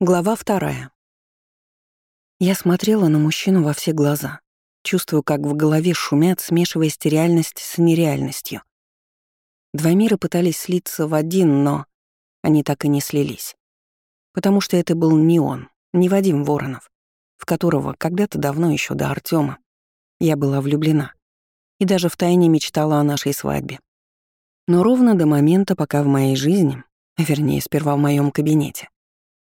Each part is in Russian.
Глава вторая. Я смотрела на мужчину во все глаза, чувствую, как в голове шумят, смешиваясь реальность с нереальностью. Два мира пытались слиться в один, но они так и не слились. Потому что это был не он, не Вадим Воронов, в которого когда-то давно еще до Артема я была влюблена и даже втайне мечтала о нашей свадьбе. Но ровно до момента, пока в моей жизни, вернее, сперва в моем кабинете,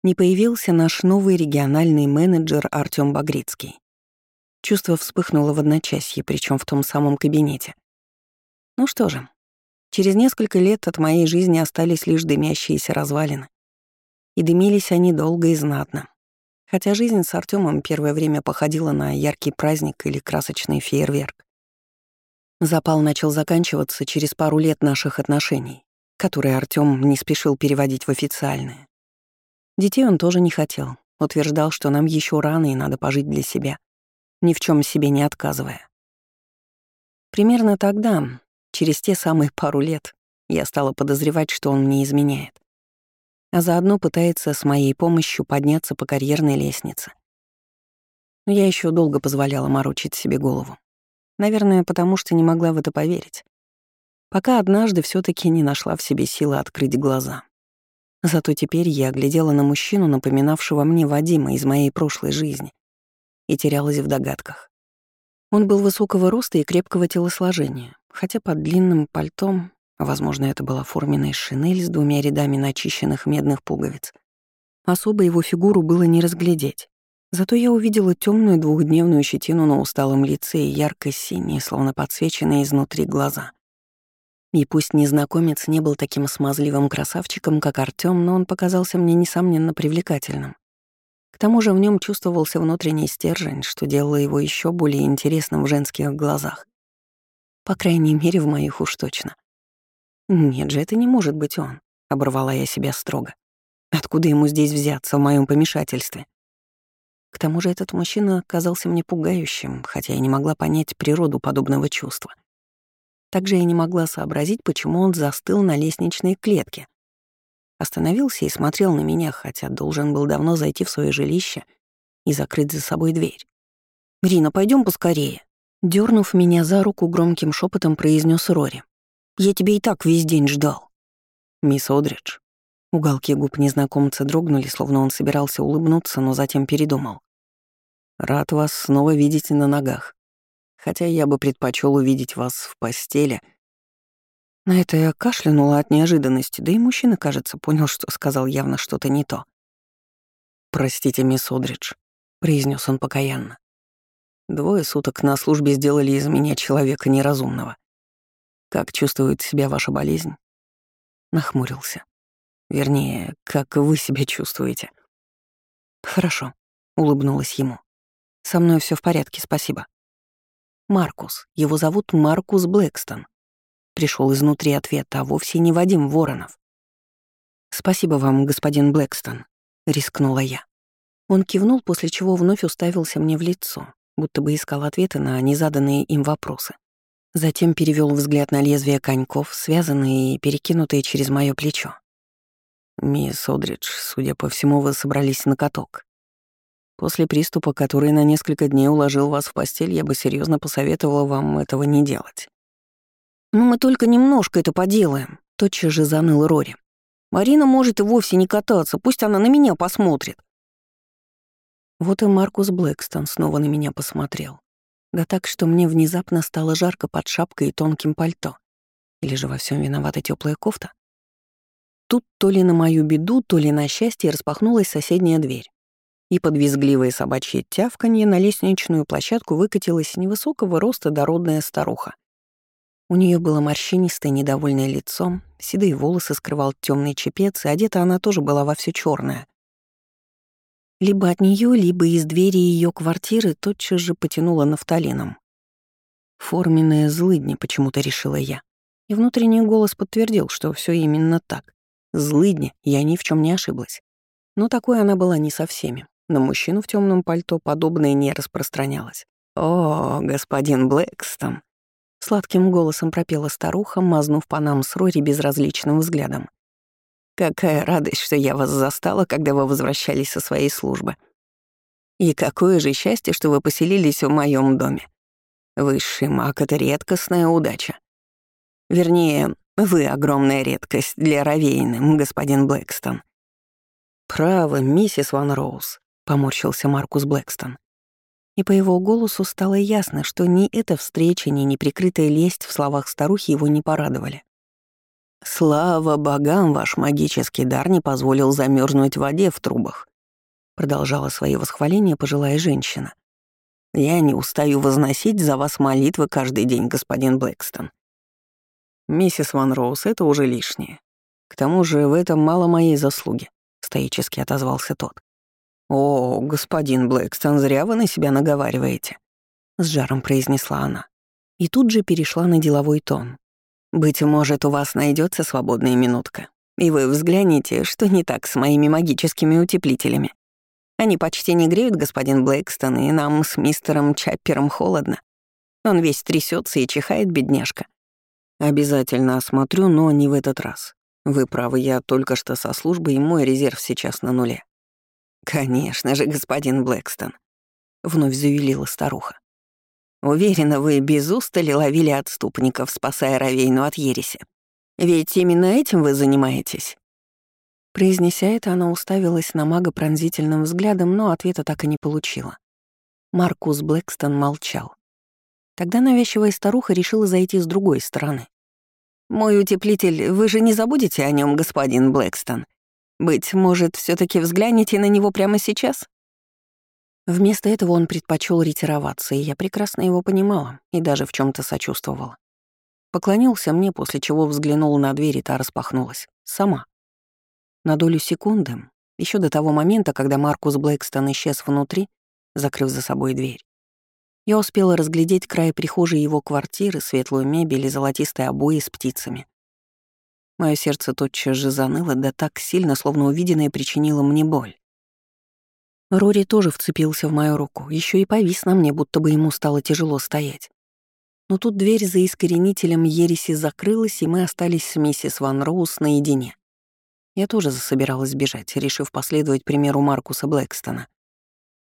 не появился наш новый региональный менеджер Артём Багрицкий. Чувство вспыхнуло в одночасье, причем в том самом кабинете. Ну что же, через несколько лет от моей жизни остались лишь дымящиеся развалины. И дымились они долго и знатно. Хотя жизнь с Артёмом первое время походила на яркий праздник или красочный фейерверк. Запал начал заканчиваться через пару лет наших отношений, которые Артём не спешил переводить в официальные. Детей он тоже не хотел, утверждал, что нам еще рано и надо пожить для себя, ни в чем себе не отказывая. Примерно тогда, через те самые пару лет, я стала подозревать, что он мне изменяет. А заодно пытается с моей помощью подняться по карьерной лестнице. Но я еще долго позволяла морочить себе голову. Наверное, потому что не могла в это поверить. Пока однажды все таки не нашла в себе силы открыть глаза. Зато теперь я глядела на мужчину, напоминавшего мне Вадима из моей прошлой жизни, и терялась в догадках. Он был высокого роста и крепкого телосложения, хотя под длинным пальтом, возможно, это была форменная шинель с двумя рядами начищенных медных пуговиц, особо его фигуру было не разглядеть. Зато я увидела темную двухдневную щетину на усталом лице и ярко-синие, словно подсвеченные изнутри глаза. И пусть незнакомец не был таким смазливым красавчиком, как Артём, но он показался мне, несомненно, привлекательным. К тому же в нем чувствовался внутренний стержень, что делало его еще более интересным в женских глазах. По крайней мере, в моих уж точно. «Нет же, это не может быть он», — оборвала я себя строго. «Откуда ему здесь взяться в моем помешательстве?» К тому же этот мужчина казался мне пугающим, хотя я не могла понять природу подобного чувства. Также я не могла сообразить, почему он застыл на лестничной клетке. Остановился и смотрел на меня, хотя должен был давно зайти в свое жилище и закрыть за собой дверь. «Рина, пойдем поскорее», Дернув меня за руку, громким шепотом произнес Рори. «Я тебя и так весь день ждал». «Мисс Одридж». Уголки губ незнакомца дрогнули, словно он собирался улыбнуться, но затем передумал. «Рад вас снова видеть на ногах хотя я бы предпочел увидеть вас в постели. На это я кашлянула от неожиданности, да и мужчина, кажется, понял, что сказал явно что-то не то. «Простите, мисс Одридж», — произнес он покаянно. «Двое суток на службе сделали из меня человека неразумного. Как чувствует себя ваша болезнь?» Нахмурился. Вернее, как вы себя чувствуете. «Хорошо», — улыбнулась ему. «Со мной все в порядке, спасибо». Маркус. Его зовут Маркус Блэкстон. Пришел изнутри ответа, а вовсе не Вадим Воронов. «Спасибо вам, господин Блэкстон», — рискнула я. Он кивнул, после чего вновь уставился мне в лицо, будто бы искал ответы на незаданные им вопросы. Затем перевел взгляд на лезвие коньков, связанные и перекинутые через мое плечо. «Мисс Одридж, судя по всему, вы собрались на каток. После приступа, который на несколько дней уложил вас в постель, я бы серьезно посоветовала вам этого не делать. «Ну, мы только немножко это поделаем», — тотчас же заныл Рори. «Марина может и вовсе не кататься, пусть она на меня посмотрит». Вот и Маркус Блэкстон снова на меня посмотрел. Да так, что мне внезапно стало жарко под шапкой и тонким пальто. Или же во всем виновата теплая кофта? Тут то ли на мою беду, то ли на счастье распахнулась соседняя дверь и под визгливое собачье тявканье на лестничную площадку выкатилась невысокого роста дородная старуха. У нее было морщинистое недовольное лицо, седые волосы скрывал темный чепец, и одета она тоже была во все черное. Либо от нее, либо из двери ее квартиры тотчас же потянуло нафталином. Форменная злыдня, почему-то решила я. И внутренний голос подтвердил, что все именно так. Злыдня, я ни в чем не ошиблась. Но такой она была не со всеми. На мужчину в темном пальто подобное не распространялось. «О, господин Блэкстон!» Сладким голосом пропела старуха, мазнув по нам с Рори безразличным взглядом. Какая радость, что я вас застала, когда вы возвращались со своей службы. И какое же счастье, что вы поселились в моем доме. Высший маг — это редкостная удача. Вернее, вы огромная редкость для Равейны, господин Блэкстон. «Право, миссис Ван Роуз», — поморщился Маркус Блэкстон. И по его голосу стало ясно, что ни эта встреча, ни неприкрытая лесть в словах старухи его не порадовали. «Слава богам, ваш магический дар не позволил замерзнуть в воде в трубах», продолжала свои восхваления пожилая женщина. «Я не устаю возносить за вас молитвы каждый день, господин Блэкстон. «Миссис Ван Роуз, это уже лишнее. К тому же в этом мало моей заслуги», — стоически отозвался тот. «О, господин Блэкстон, зря вы на себя наговариваете», — с жаром произнесла она. И тут же перешла на деловой тон. «Быть может, у вас найдется свободная минутка, и вы взгляните, что не так с моими магическими утеплителями. Они почти не греют, господин Блэкстон, и нам с мистером Чаппером холодно. Он весь трясется и чихает, бедняжка. Обязательно осмотрю, но не в этот раз. Вы правы, я только что со службы, и мой резерв сейчас на нуле. Конечно же, господин Блэкстон, вновь завелила старуха. Уверена, вы без устали ловили отступников, спасая Равейну от ереси. Ведь именно этим вы занимаетесь. Произнеся это, она уставилась на мага пронзительным взглядом, но ответа так и не получила. Маркус Блэкстон молчал. Тогда навязчивая старуха решила зайти с другой стороны. «Мой утеплитель, вы же не забудете о нем, господин Блэкстон? Быть может, все таки взглянете на него прямо сейчас?» Вместо этого он предпочел ретироваться, и я прекрасно его понимала и даже в чем то сочувствовала. Поклонился мне, после чего взглянул на дверь, и та распахнулась. Сама. На долю секунды, еще до того момента, когда Маркус Блэкстон исчез внутри, закрыв за собой дверь, я успела разглядеть край прихожей его квартиры, светлую мебель и золотистые обои с птицами. Мое сердце тотчас же заныло, да так сильно, словно увиденное причинило мне боль. Рори тоже вцепился в мою руку, еще и повис на мне, будто бы ему стало тяжело стоять. Но тут дверь за искоренителем ереси закрылась, и мы остались с миссис Ван Роуз наедине. Я тоже засобиралась бежать, решив последовать примеру Маркуса Блэкстона.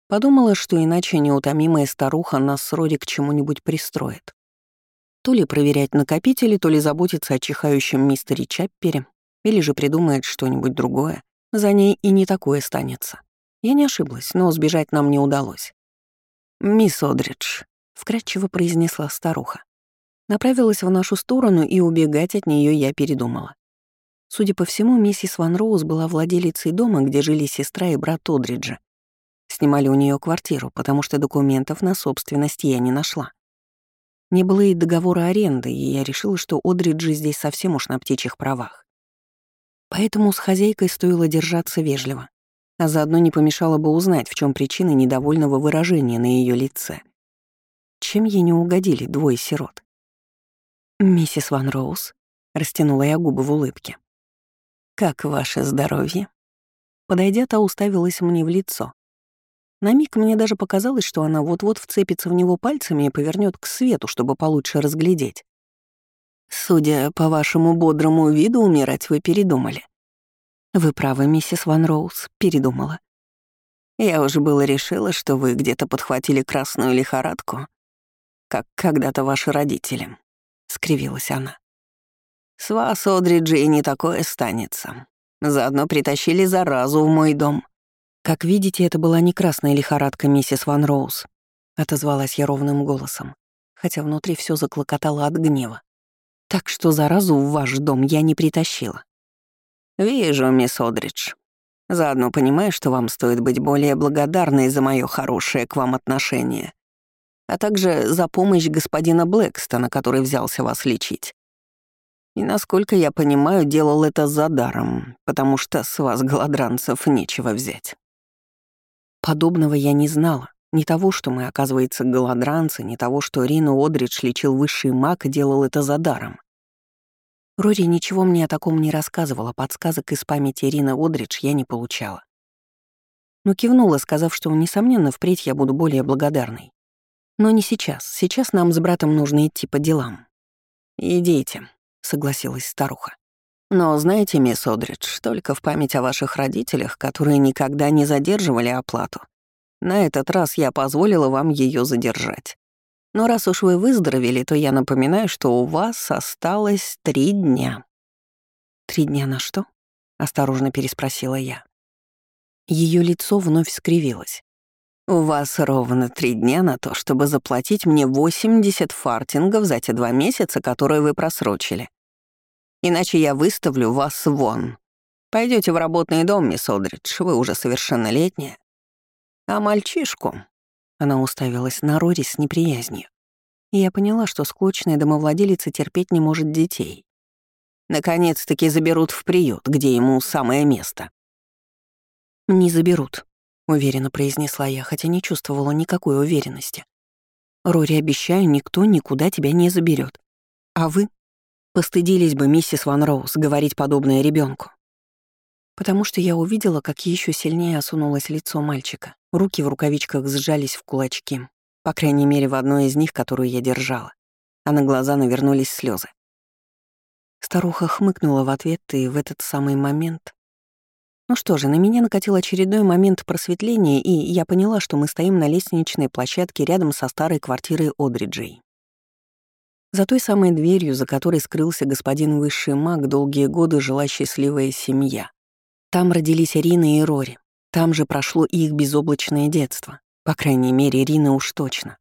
Подумала, что иначе неутомимая старуха нас с Роди к чему-нибудь пристроит. То ли проверять накопители, то ли заботиться о чихающем мистере Чаппере, или же придумает что-нибудь другое. За ней и не такое станется. Я не ошиблась, но сбежать нам не удалось. «Мисс Одридж», — вкратчиво произнесла старуха. Направилась в нашу сторону, и убегать от нее я передумала. Судя по всему, миссис Ван Роуз была владелицей дома, где жили сестра и брат Одриджа, Снимали у нее квартиру, потому что документов на собственность я не нашла. Не было и договора аренды, и я решила, что Одриджи здесь совсем уж на птичьих правах. Поэтому с хозяйкой стоило держаться вежливо, а заодно не помешало бы узнать, в чем причина недовольного выражения на ее лице. Чем ей не угодили двое сирот? «Миссис Ван Роуз», — растянула я губы в улыбке. «Как ваше здоровье?» Подойдя, та уставилась мне в лицо, на миг мне даже показалось, что она вот-вот вцепится в него пальцами и повернет к свету, чтобы получше разглядеть. «Судя по вашему бодрому виду, умирать вы передумали». «Вы правы, миссис Ван Роуз, передумала. Я уже было решила, что вы где-то подхватили красную лихорадку, как когда-то ваши родители», — скривилась она. «С вас, Одриджи, и не такое станется. Заодно притащили заразу в мой дом». «Как видите, это была не красная лихорадка, миссис Ван Роуз», — отозвалась я ровным голосом, хотя внутри все заклокотало от гнева. «Так что заразу в ваш дом я не притащила». «Вижу, мисс Одридж. Заодно понимаю, что вам стоит быть более благодарной за мое хорошее к вам отношение, а также за помощь господина Блэкстона, который взялся вас лечить. И, насколько я понимаю, делал это за даром, потому что с вас, голодранцев, нечего взять». Подобного я не знала. Ни того, что мы, оказывается, голодранцы, ни того, что Рину Одридж лечил высший маг и делал это за даром. Рори ничего мне о таком не рассказывала, подсказок из памяти Рины Одридж я не получала. Но кивнула, сказав, что, несомненно, впредь я буду более благодарной. Но не сейчас. Сейчас нам с братом нужно идти по делам. «Идите», — согласилась старуха. Но знаете, мисс Одридж, только в память о ваших родителях, которые никогда не задерживали оплату, на этот раз я позволила вам ее задержать. Но раз уж вы выздоровели, то я напоминаю, что у вас осталось три дня». «Три дня на что?» — осторожно переспросила я. Ее лицо вновь скривилось. «У вас ровно три дня на то, чтобы заплатить мне 80 фартингов за те два месяца, которые вы просрочили. Иначе я выставлю вас вон. Пойдете в работный дом, мисс Одридж, вы уже совершеннолетняя. А мальчишку...» Она уставилась на Рори с неприязнью. И я поняла, что склочная домовладелица терпеть не может детей. Наконец-таки заберут в приют, где ему самое место. «Не заберут», — уверенно произнесла я, хотя не чувствовала никакой уверенности. «Рори, обещаю, никто никуда тебя не заберет. А вы? Постыдились бы, миссис Ван Роуз, говорить подобное ребенку. Потому что я увидела, как еще сильнее осунулось лицо мальчика. Руки в рукавичках сжались в кулачки, по крайней мере, в одной из них, которую я держала, а на глаза навернулись слезы. Старуха хмыкнула в ответ, и в этот самый момент... Ну что же, на меня накатил очередной момент просветления, и я поняла, что мы стоим на лестничной площадке рядом со старой квартирой Одриджей. За той самой дверью, за которой скрылся господин высший маг, долгие годы жила счастливая семья. Там родились Ирина и Рори. Там же прошло их безоблачное детство. По крайней мере, Ирина уж точно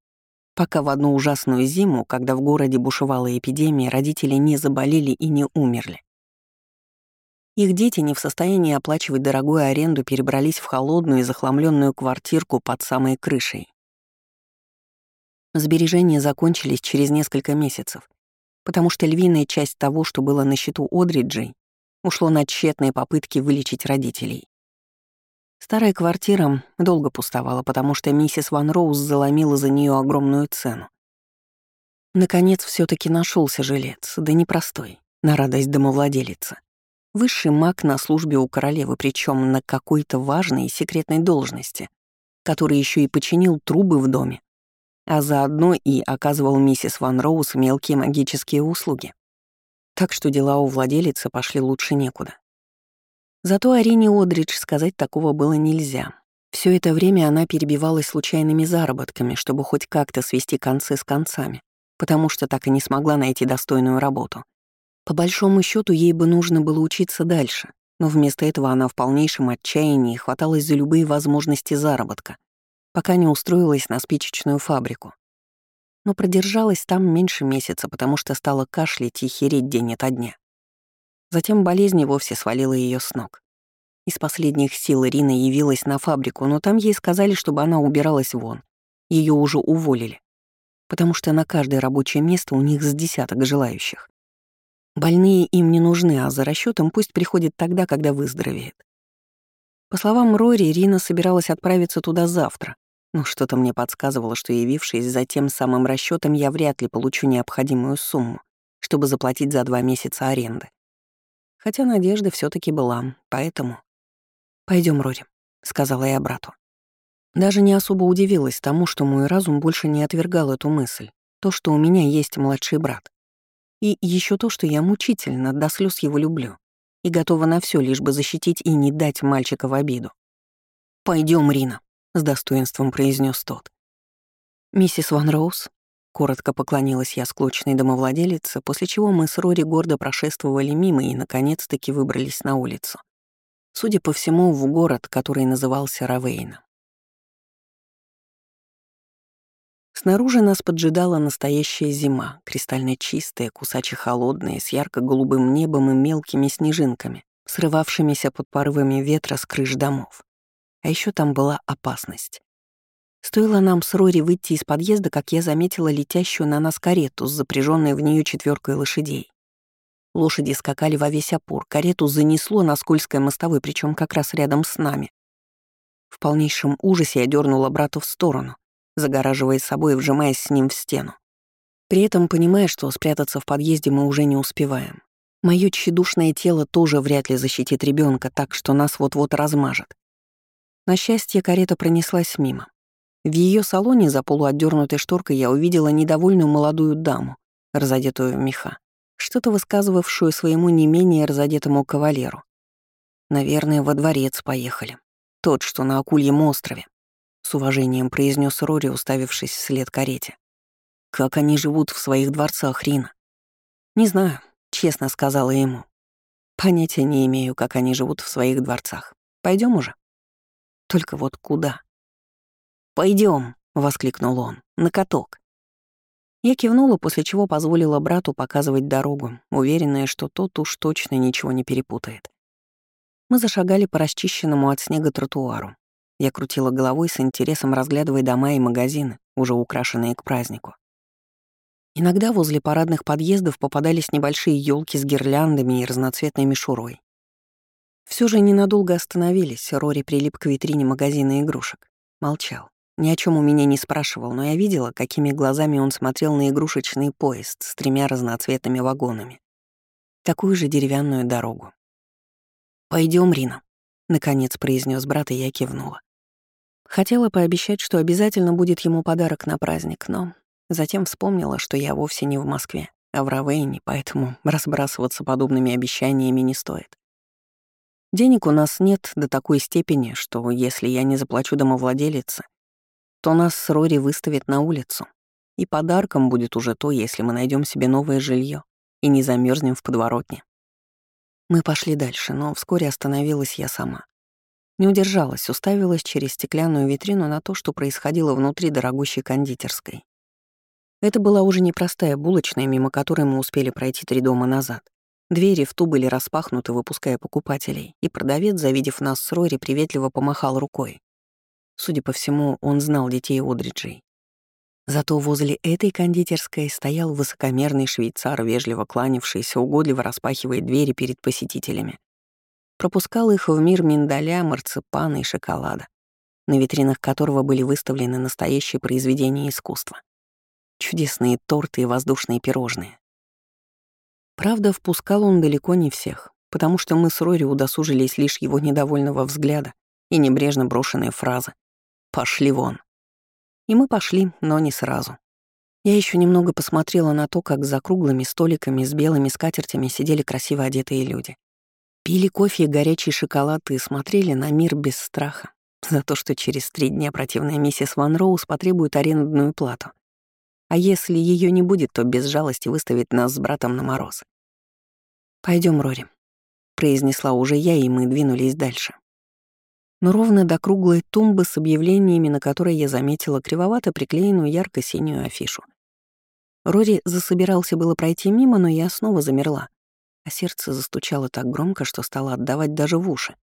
пока в одну ужасную зиму, когда в городе бушевала эпидемия, родители не заболели и не умерли. Их дети не в состоянии оплачивать дорогую аренду перебрались в холодную и захламленную квартирку под самой крышей. Сбережения закончились через несколько месяцев, потому что львиная часть того, что было на счету Одриджей, ушло на тщетные попытки вылечить родителей. Старая квартира долго пустовала, потому что миссис Ван Роуз заломила за нее огромную цену. Наконец все таки нашелся жилец, да непростой, на радость домовладелицы. Высший маг на службе у королевы, причем на какой-то важной и секретной должности, который еще и починил трубы в доме, а заодно и оказывал миссис Ван Роуз мелкие магические услуги. Так что дела у владелицы пошли лучше некуда. Зато Арине Одридж сказать такого было нельзя. Все это время она перебивалась случайными заработками, чтобы хоть как-то свести концы с концами, потому что так и не смогла найти достойную работу. По большому счету ей бы нужно было учиться дальше, но вместо этого она в полнейшем отчаянии хваталась за любые возможности заработка, пока не устроилась на спичечную фабрику. Но продержалась там меньше месяца, потому что стала кашлять и хереть день ото дня. Затем болезнь и вовсе свалила ее с ног. Из последних сил Ирина явилась на фабрику, но там ей сказали, чтобы она убиралась вон. Ее уже уволили. Потому что на каждое рабочее место у них с десяток желающих. Больные им не нужны, а за расчетом пусть приходит тогда, когда выздоровеет. По словам Рори, Ирина собиралась отправиться туда завтра, но что-то мне подсказывало, что явившись за тем самым расчетом, я вряд ли получу необходимую сумму, чтобы заплатить за два месяца аренды. Хотя надежда все таки была, поэтому... Пойдем, Рори», — сказала я брату. Даже не особо удивилась тому, что мой разум больше не отвергал эту мысль, то, что у меня есть младший брат. И еще то, что я мучительно до слез его люблю и готова на все, лишь бы защитить и не дать мальчика в обиду. Пойдем, Рина», — с достоинством произнес тот. «Миссис Ван Роуз, Коротко поклонилась я склочной домовладелице, после чего мы с Рори гордо прошествовали мимо и, наконец-таки, выбрались на улицу. Судя по всему, в город, который назывался Равейна. Снаружи нас поджидала настоящая зима, кристально чистая, кусаче холодная, с ярко-голубым небом и мелкими снежинками, срывавшимися под порывами ветра с крыш домов. А еще там была опасность. Стоило нам с Рори выйти из подъезда, как я заметила летящую на нас карету с запряженной в нее четверкой лошадей. Лошади скакали во весь опор, карету занесло на скользкой мостовой, причем как раз рядом с нами. В полнейшем ужасе я дернула брата в сторону, загораживая собой и вжимаясь с ним в стену. При этом понимая, что спрятаться в подъезде мы уже не успеваем. Мое тщедушное тело тоже вряд ли защитит ребенка, так что нас вот-вот размажет. На счастье, карета пронеслась мимо. В ее салоне за полуотдернутой шторкой я увидела недовольную молодую даму, разодетую в меха, что-то высказывавшую своему не менее разодетому кавалеру. «Наверное, во дворец поехали. Тот, что на Акульем острове», — с уважением произнес Рори, уставившись вслед карете. «Как они живут в своих дворцах, Рина?» «Не знаю», — честно сказала ему. «Понятия не имею, как они живут в своих дворцах. Пойдем уже?» «Только вот куда?» Пойдем, воскликнул он, — «на каток». Я кивнула, после чего позволила брату показывать дорогу, уверенная, что тот уж точно ничего не перепутает. Мы зашагали по расчищенному от снега тротуару. Я крутила головой с интересом, разглядывая дома и магазины, уже украшенные к празднику. Иногда возле парадных подъездов попадались небольшие елки с гирляндами и разноцветной мишурой. Все же ненадолго остановились, Рори прилип к витрине магазина игрушек. Молчал. Ни о чем у меня не спрашивал, но я видела, какими глазами он смотрел на игрушечный поезд с тремя разноцветными вагонами. Такую же деревянную дорогу. Пойдем, Рина», — наконец произнес брат, и я кивнула. Хотела пообещать, что обязательно будет ему подарок на праздник, но затем вспомнила, что я вовсе не в Москве, а в Равейне, поэтому разбрасываться подобными обещаниями не стоит. Денег у нас нет до такой степени, что если я не заплачу домовладелице, то нас с Рори выставят на улицу. И подарком будет уже то, если мы найдем себе новое жилье и не замерзнем в подворотне. Мы пошли дальше, но вскоре остановилась я сама. Не удержалась, уставилась через стеклянную витрину на то, что происходило внутри дорогущей кондитерской. Это была уже непростая булочная, мимо которой мы успели пройти три дома назад. Двери в ту были распахнуты, выпуская покупателей, и продавец, завидев нас с Рори, приветливо помахал рукой. Судя по всему, он знал детей Одриджей. Зато возле этой кондитерской стоял высокомерный швейцар, вежливо кланявшийся, угодливо распахивая двери перед посетителями. Пропускал их в мир миндаля, марципана и шоколада, на витринах которого были выставлены настоящие произведения искусства. Чудесные торты и воздушные пирожные. Правда, впускал он далеко не всех, потому что мы с Рори удосужились лишь его недовольного взгляда и небрежно брошенные фразы «Пошли вон». И мы пошли, но не сразу. Я еще немного посмотрела на то, как за круглыми столиками с белыми скатертями сидели красиво одетые люди. Пили кофе и горячий шоколад и смотрели на мир без страха. За то, что через три дня противная миссис Ван Роуз потребует арендную плату. А если ее не будет, то без жалости выставит нас с братом на мороз. Пойдем, Рори», — произнесла уже я, и мы двинулись дальше но ровно до круглой тумбы с объявлениями, на которой я заметила кривовато приклеенную ярко-синюю афишу. Рори засобирался было пройти мимо, но я снова замерла, а сердце застучало так громко, что стало отдавать даже в уши.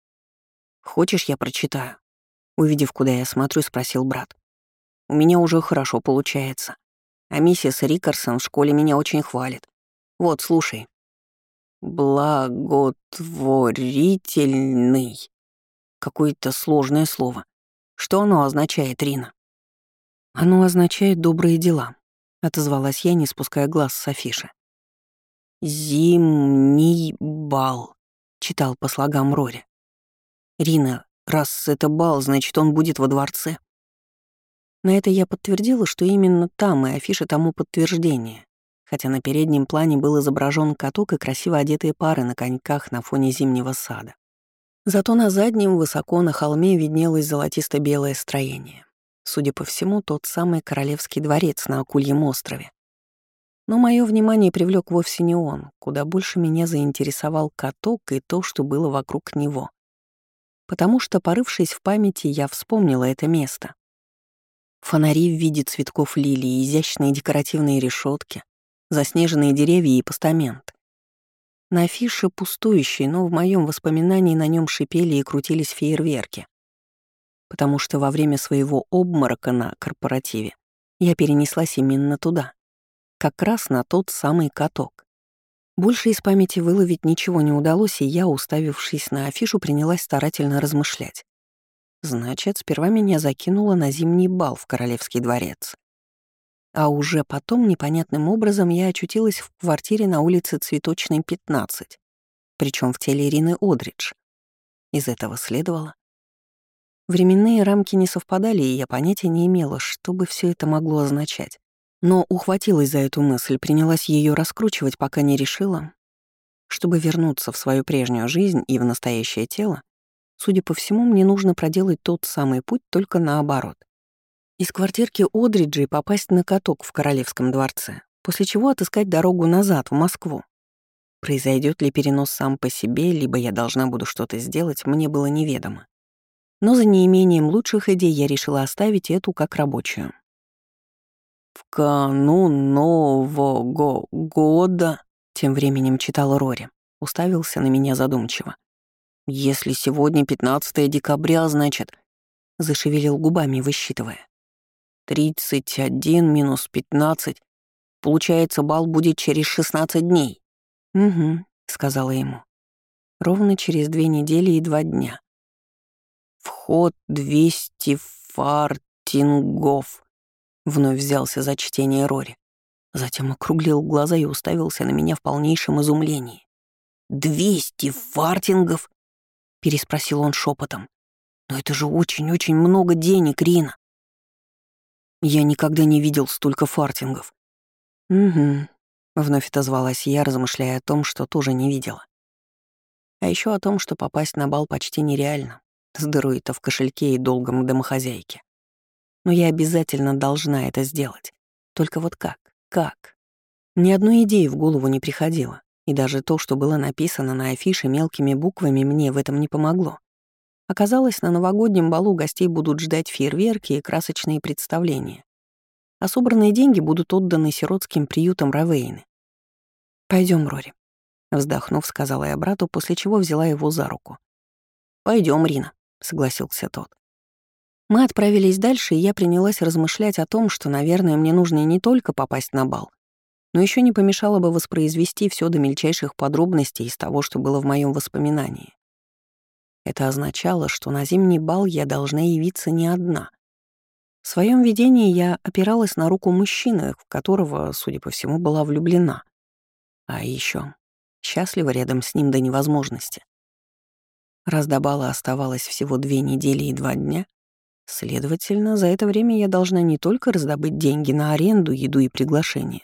«Хочешь, я прочитаю?» Увидев, куда я смотрю, спросил брат. «У меня уже хорошо получается. А миссис Рикарсон в школе меня очень хвалит. Вот, слушай. Благотворительный Какое-то сложное слово. Что оно означает, Рина? Оно означает «добрые дела», — отозвалась я, не спуская глаз с афиши. «Зимний бал», — читал по слогам Рори. «Рина, раз это бал, значит, он будет во дворце». На это я подтвердила, что именно там и афиша тому подтверждение, хотя на переднем плане был изображен каток и красиво одетые пары на коньках на фоне зимнего сада. Зато на заднем, высоко на холме, виднелось золотисто-белое строение. Судя по всему, тот самый королевский дворец на Акульем острове. Но мое внимание привлек вовсе не он, куда больше меня заинтересовал каток и то, что было вокруг него. Потому что, порывшись в памяти, я вспомнила это место. Фонари в виде цветков лилии, изящные декоративные решетки, заснеженные деревья и постамент. На афише пустующий, но в моем воспоминании на нем шипели и крутились фейерверки. Потому что во время своего обморока на корпоративе я перенеслась именно туда. Как раз на тот самый каток. Больше из памяти выловить ничего не удалось, и я, уставившись на афишу, принялась старательно размышлять. Значит, сперва меня закинуло на зимний бал в Королевский дворец. А уже потом непонятным образом я очутилась в квартире на улице Цветочной, 15, причем в теле Ирины Одридж. Из этого следовало. Временные рамки не совпадали, и я понятия не имела, что бы все это могло означать. Но ухватилась за эту мысль, принялась ее раскручивать, пока не решила, чтобы вернуться в свою прежнюю жизнь и в настоящее тело, судя по всему, мне нужно проделать тот самый путь, только наоборот. Из квартирки Одриджи попасть на каток в Королевском дворце, после чего отыскать дорогу назад, в Москву. Произойдет ли перенос сам по себе, либо я должна буду что-то сделать, мне было неведомо. Но за неимением лучших идей я решила оставить эту как рабочую. «В канун Нового года», — тем временем читал Рори, уставился на меня задумчиво. «Если сегодня 15 декабря, значит...» — зашевелил губами, высчитывая. «Тридцать один минус пятнадцать. Получается, бал будет через шестнадцать дней». «Угу», — сказала ему. «Ровно через две недели и два дня». «Вход двести фартингов», — вновь взялся за чтение Рори. Затем округлил глаза и уставился на меня в полнейшем изумлении. «Двести фартингов?» — переспросил он шепотом. «Но это же очень-очень много денег, Рина!» Я никогда не видел столько фартингов. «Угу», Вновь отозвалась я, размышляя о том, что тоже не видела. А еще о том, что попасть на бал почти нереально, с дырой-то в кошельке и долгом домохозяйке. Но я обязательно должна это сделать. Только вот как? Как? Ни одной идеи в голову не приходило, и даже то, что было написано на афише мелкими буквами, мне в этом не помогло. Оказалось, на новогоднем балу гостей будут ждать фейерверки и красочные представления а собранные деньги будут отданы сиротским приютам Равейны. Пойдем, Рори», — вздохнув, сказала я брату, после чего взяла его за руку. Пойдем, Рина», — согласился тот. Мы отправились дальше, и я принялась размышлять о том, что, наверное, мне нужно не только попасть на бал, но еще не помешало бы воспроизвести все до мельчайших подробностей из того, что было в моем воспоминании. Это означало, что на зимний бал я должна явиться не одна, в своем видении я опиралась на руку мужчины, в которого, судя по всему, была влюблена. А еще счастлива рядом с ним до невозможности. Раз до бала оставалось всего две недели и два дня, следовательно, за это время я должна не только раздобыть деньги на аренду, еду и приглашение,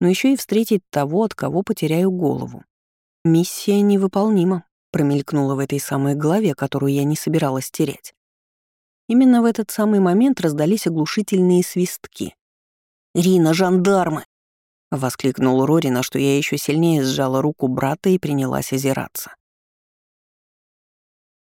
но еще и встретить того, от кого потеряю голову. Миссия невыполнима, промелькнула в этой самой главе, которую я не собиралась терять. Именно в этот самый момент раздались оглушительные свистки. «Рина, жандармы!» — воскликнул Рори, на что я еще сильнее сжала руку брата и принялась озираться.